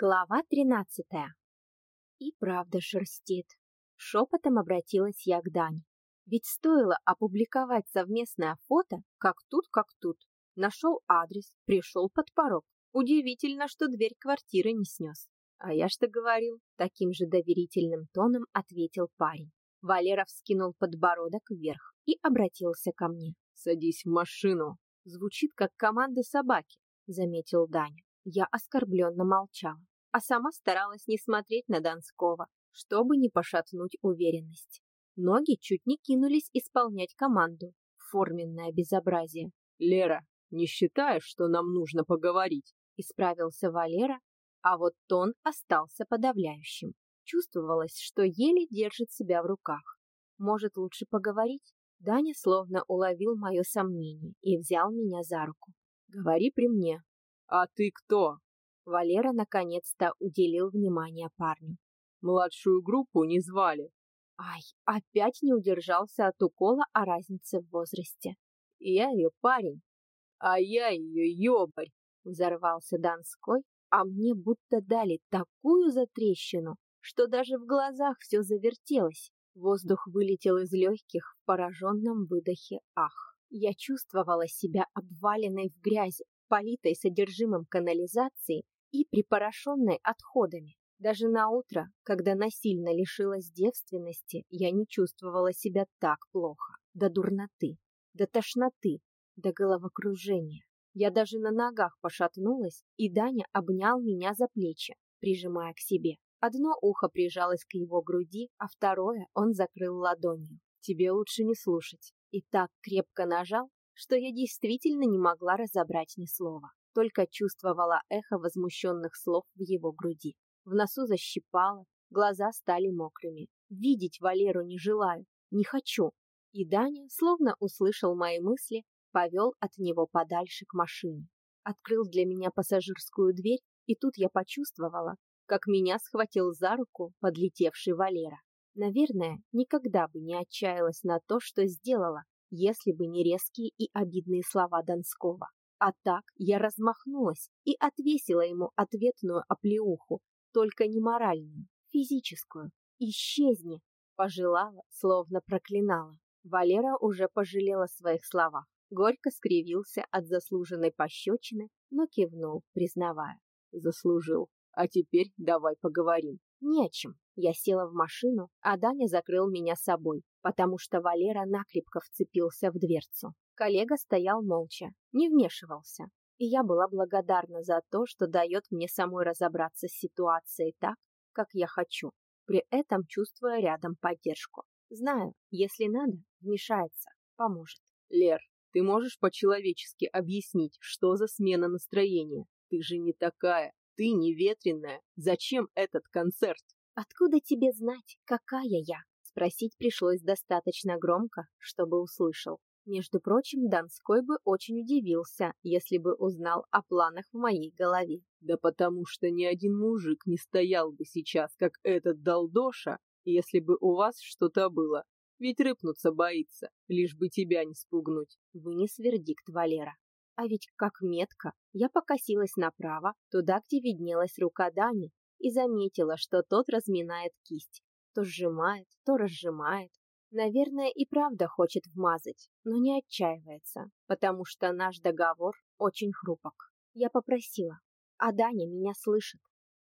Глава тринадцатая. И правда шерстит. Шепотом обратилась я к Дане. Ведь стоило опубликовать совместное фото, как тут, как тут. Нашел адрес, пришел под порог. Удивительно, что дверь квартиры не снес. А я что говорил? Таким же доверительным тоном ответил парень. Валера вскинул подбородок вверх и обратился ко мне. «Садись в машину!» Звучит как команда собаки, заметил Даня. Я оскорбленно молчала, а сама старалась не смотреть на Донского, чтобы не пошатнуть уверенность. Ноги чуть не кинулись исполнять команду. Форменное безобразие. «Лера, не считаешь, что нам нужно поговорить?» Исправился Валера, а вот тон остался подавляющим. Чувствовалось, что еле держит себя в руках. Может, лучше поговорить? Даня словно уловил мое сомнение и взял меня за руку. «Говори при мне, «А ты кто?» Валера наконец-то уделил внимание парню. «Младшую группу не звали». Ай, опять не удержался от укола о разнице в возрасте. «Я ее парень, а я ее ёбарь!» Взорвался Донской, а мне будто дали такую затрещину, что даже в глазах все завертелось. Воздух вылетел из легких в пораженном выдохе «Ах!». Я чувствовала себя обваленной в грязи, политой содержимым канализации и припорошенной отходами. Даже на утро, когда насильно лишилась девственности, я не чувствовала себя так плохо. До дурноты, до тошноты, до головокружения. Я даже на ногах пошатнулась, и Даня обнял меня за плечи, прижимая к себе. Одно ухо прижалось к его груди, а второе он закрыл ладонью. «Тебе лучше не слушать». И так крепко нажал, что я действительно не могла разобрать ни слова, только чувствовала эхо возмущенных слов в его груди. В носу защипало, глаза стали мокрыми. Видеть Валеру не желаю, не хочу. И Даня, словно услышал мои мысли, повел от него подальше к машине. Открыл для меня пассажирскую дверь, и тут я почувствовала, как меня схватил за руку подлетевший Валера. Наверное, никогда бы не отчаялась на то, что сделала, если бы не резкие и обидные слова Донского. А так я размахнулась и отвесила ему ответную оплеуху, только не моральную, физическую. «Исчезни!» – пожелала, словно проклинала. Валера уже пожалела о своих словах. Горько скривился от заслуженной пощечины, но кивнул, признавая. «Заслужил. А теперь давай поговорим». «Не о чем». Я села в машину, а Даня закрыл меня собой, потому что Валера накрепко вцепился в дверцу. Коллега стоял молча, не вмешивался, и я была благодарна за то, что дает мне самой разобраться с ситуацией так, как я хочу, при этом чувствуя рядом поддержку. Знаю, если надо, вмешается, поможет. Лер, ты можешь по-человечески объяснить, что за смена настроения? Ты же не такая, ты не ветреная. Зачем этот концерт? Откуда тебе знать, какая я? Спросить пришлось достаточно громко, чтобы услышал. Между прочим, Донской бы очень удивился, если бы узнал о планах в моей голове. Да потому что ни один мужик не стоял бы сейчас, как этот долдоша, если бы у вас что-то было. Ведь рыпнуться боится, лишь бы тебя не спугнуть. Вынес вердикт Валера. А ведь как метко. Я покосилась направо, туда, где виднелась рука Дани, и заметила, что тот разминает кисть. То сжимает, то разжимает. Наверное, и правда хочет вмазать, но не отчаивается, потому что наш договор очень хрупок. Я попросила, а Даня меня слышит.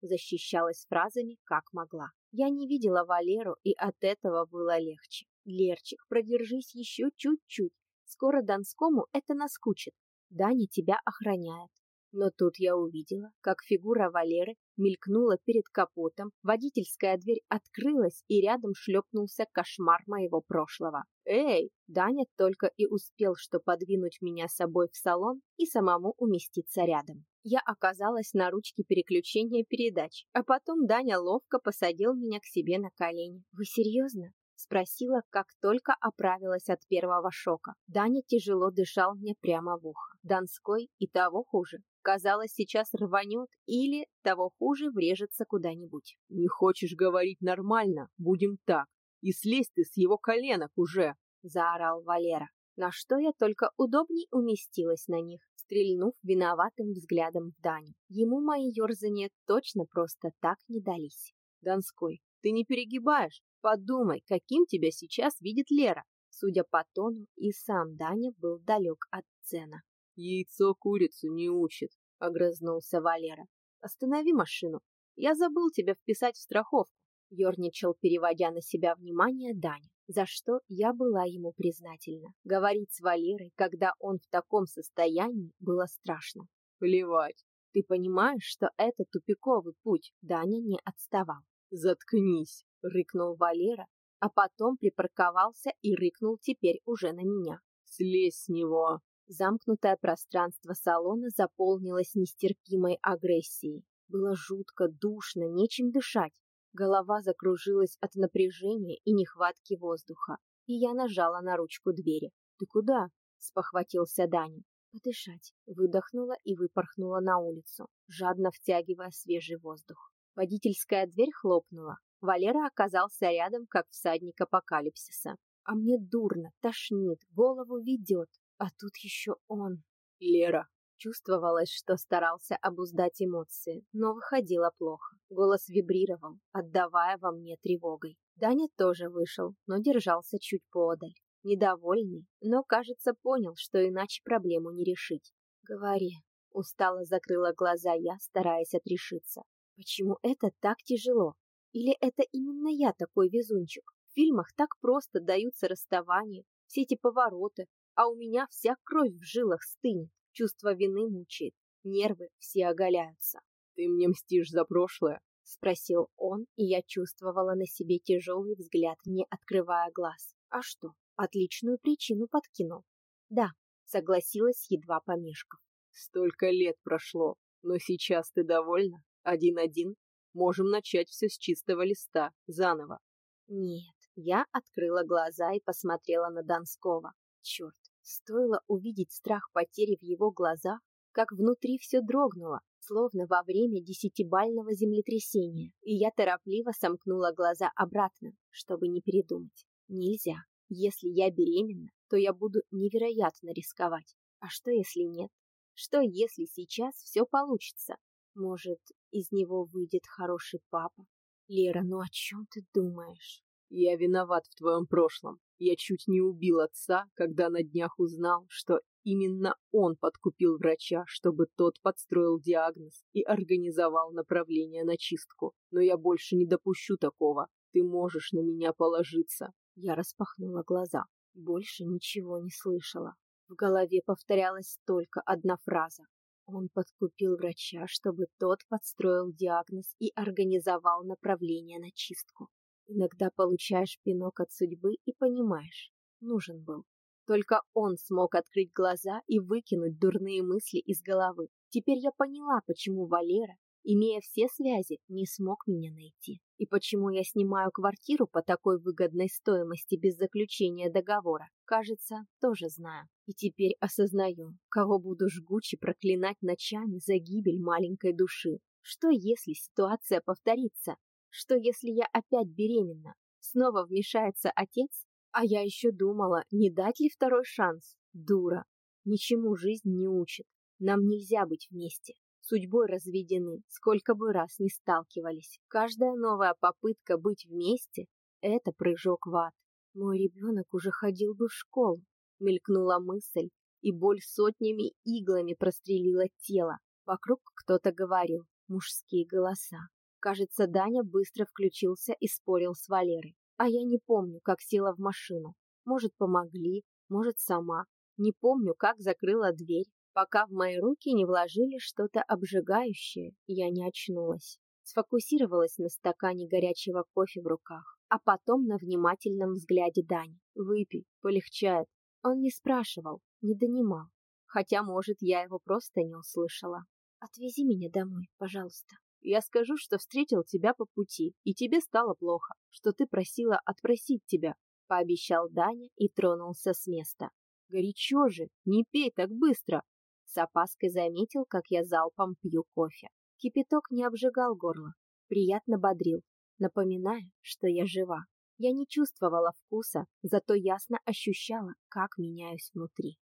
Защищалась фразами, как могла. Я не видела Валеру, и от этого было легче. Лерчик, продержись еще чуть-чуть. Скоро Донскому это наскучит. Даня тебя охраняет. Но тут я увидела, как фигура Валеры мелькнула перед капотом, водительская дверь открылась, и рядом шлепнулся кошмар моего прошлого. «Эй!» Даня только и успел, что подвинуть меня с собой в салон и самому уместиться рядом. Я оказалась на ручке переключения передач, а потом Даня ловко посадил меня к себе на колени. «Вы серьезно?» Спросила, как только оправилась от первого шока. Даня тяжело дышал мне прямо в ухо. Донской и того хуже. Казалось, сейчас рванет или, того хуже, врежется куда-нибудь. «Не хочешь говорить нормально? Будем так. И слезь ты с его коленок уже!» — заорал Валера. На что я только удобней уместилась на них, стрельнув виноватым взглядом в Даню. Ему мои ерзания точно просто так не дались. Донской, ты не перегибаешь? Подумай, каким тебя сейчас видит Лера. Судя по тону, и сам Даня был далек от цена. Яйцо курицу не учит, огрызнулся Валера. Останови машину. Я забыл тебя вписать в страховку. Ёрничал, переводя на себя внимание Даня, за что я была ему признательна. Говорить с Валерой, когда он в таком состоянии, было страшно. Плевать. Ты понимаешь, что это тупиковый путь? Даня не отставал. Заткнись, рыкнул Валера, а потом припарковался и рыкнул теперь уже на меня. Слезь с него. Замкнутое пространство салона заполнилось нестерпимой агрессией. Было жутко, душно, нечем дышать. Голова закружилась от напряжения и нехватки воздуха, и я нажала на ручку двери. «Ты куда?» — спохватился Даня. «Подышать». Выдохнула и выпорхнула на улицу, жадно втягивая свежий воздух. Водительская дверь хлопнула. Валера оказался рядом, как всадник апокалипсиса. А мне дурно, тошнит, голову ведет. А тут еще он. Лера, Чувствовалось, что старался обуздать эмоции, но выходило плохо. Голос вибрировал, отдавая во мне тревогой. Даня тоже вышел, но держался чуть поодаль. Недовольный, но, кажется, понял, что иначе проблему не решить. «Говори». Устало закрыла глаза я, стараясь отрешиться. «Почему это так тяжело? Или это именно я такой везунчик? В фильмах так просто даются расставания, все эти повороты, а у меня вся кровь в жилах стынет. Чувство вины мучает, нервы все оголяются. «Ты мне мстишь за прошлое?» — спросил он, и я чувствовала на себе тяжелый взгляд, не открывая глаз. «А что, отличную причину подкинул?» «Да», — согласилась, едва помешков. «Столько лет прошло, но сейчас ты довольна? Один-один? Можем начать все с чистого листа, заново». «Нет». Я открыла глаза и посмотрела на Донского. Черт, Стоило увидеть страх потери в его глазах, как внутри все дрогнуло, словно во время десятибального землетрясения, и я торопливо сомкнула глаза обратно, чтобы не передумать. Нельзя. Если я беременна, то я буду невероятно рисковать. А что, если нет? Что, если сейчас все получится? Может, из него выйдет хороший папа? Лера, ну о чем ты думаешь? Я виноват в твоем прошлом. Я чуть не убил отца, когда на днях узнал, что именно он подкупил врача, чтобы тот подстроил диагноз и организовал направление на чистку. Но я больше не допущу такого. Ты можешь на меня положиться. Я распахнула глаза. Больше ничего не слышала. В голове повторялась только одна фраза. Он подкупил врача, чтобы тот подстроил диагноз и организовал направление на чистку. Иногда получаешь пинок от судьбы и понимаешь, нужен был. Только он смог открыть глаза и выкинуть дурные мысли из головы. Теперь я поняла, почему Валера, имея все связи, не смог меня найти. И почему я снимаю квартиру по такой выгодной стоимости без заключения договора. Кажется, тоже знаю. И теперь осознаю, кого буду жгуче проклинать ночами за гибель маленькой души. Что если ситуация повторится? Что, если я опять беременна? Снова вмешается отец? А я еще думала, не дать ли второй шанс? Дура. Ничему жизнь не учит. Нам нельзя быть вместе. Судьбой разведены, сколько бы раз не сталкивались. Каждая новая попытка быть вместе — это прыжок в ад. Мой ребенок уже ходил бы в школу. Мелькнула мысль, и боль сотнями иглами прострелила тело. Вокруг кто-то говорил, мужские голоса. Кажется, Даня быстро включился и спорил с Валерой. А я не помню, как села в машину. Может, помогли, может, сама. Не помню, как закрыла дверь, пока в мои руки не вложили что-то обжигающее, я не очнулась. Сфокусировалась на стакане горячего кофе в руках, а потом на внимательном взгляде Дани. «Выпей, полегчает». Он не спрашивал, не донимал, хотя, может, я его просто не услышала. «Отвези меня домой, пожалуйста». Я скажу, что встретил тебя по пути, и тебе стало плохо, что ты просила отпросить тебя, пообещал Даня и тронулся с места. Горячо же, не пей так быстро. С опаской заметил, как я залпом пью кофе. Кипяток не обжигал горло, приятно бодрил, напоминая, что я жива. Я не чувствовала вкуса, зато ясно ощущала, как меняюсь внутри.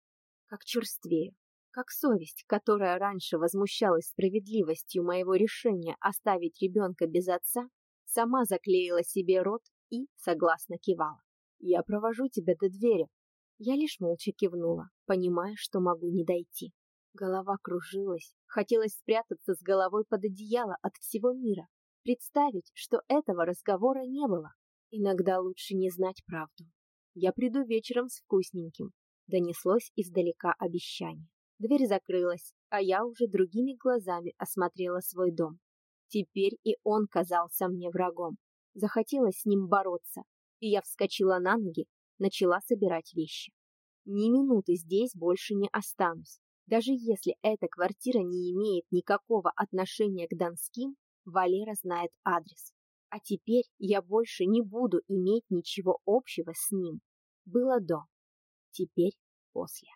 Как черствею, как совесть, которая раньше возмущалась справедливостью моего решения оставить ребенка без отца, сама заклеила себе рот и согласно кивала. «Я провожу тебя до двери». Я лишь молча кивнула, понимая, что могу не дойти. Голова кружилась, хотелось спрятаться с головой под одеяло от всего мира, представить, что этого разговора не было. Иногда лучше не знать правду. Я приду вечером с вкусненьким, донеслось издалека обещание. Дверь закрылась, а я уже другими глазами осмотрела свой дом. Теперь и он казался мне врагом. Захотелось с ним бороться, и я вскочила на ноги, начала собирать вещи. Ни минуты здесь больше не останусь. Даже если эта квартира не имеет никакого отношения к Донским, Валера знает адрес. А теперь я больше не буду иметь ничего общего с ним. Было до, теперь после.